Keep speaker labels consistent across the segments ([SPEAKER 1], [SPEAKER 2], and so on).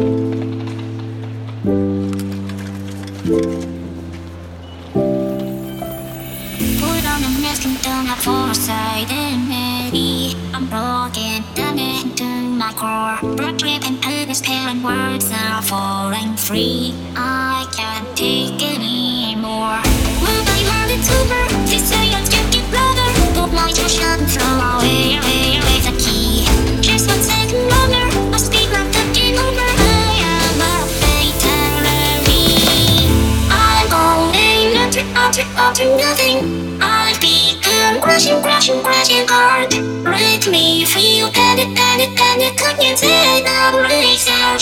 [SPEAKER 1] Put on a mask and turn a side and maybe I'm broken, damaged to my core. Broad grip and understanding words are falling free. I can't take it. all to nothing. I've become crashing, crashing, crashing hard. Make me feel panic, panic, panic against say, "I'm our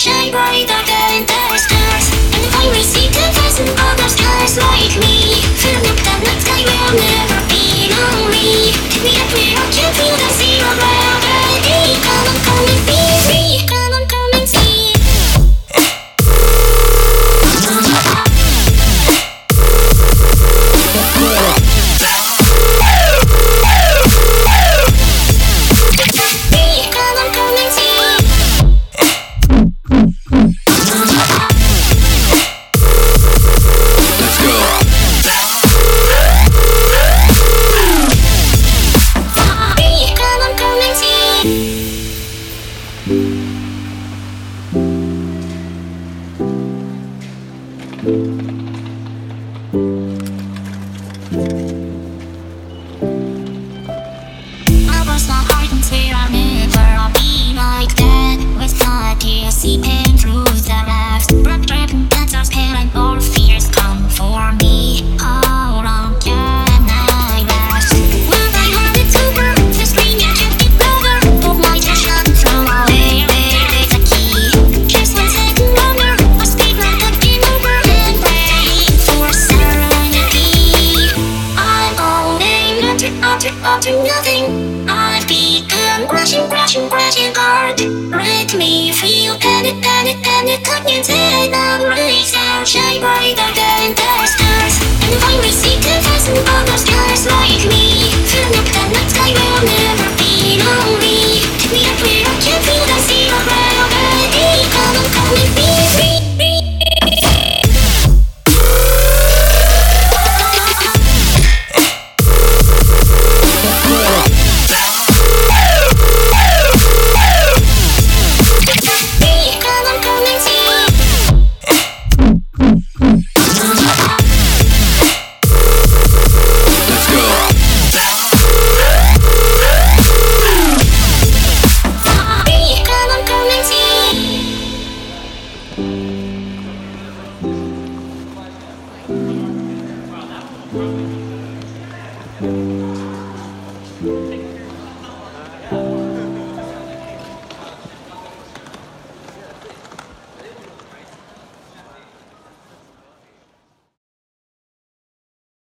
[SPEAKER 1] crashing, crashing, crashing hard. Let me feel panic, panic, panic against it. I'm raised, shine brighter than the stars. And finally see confessing all those colors light.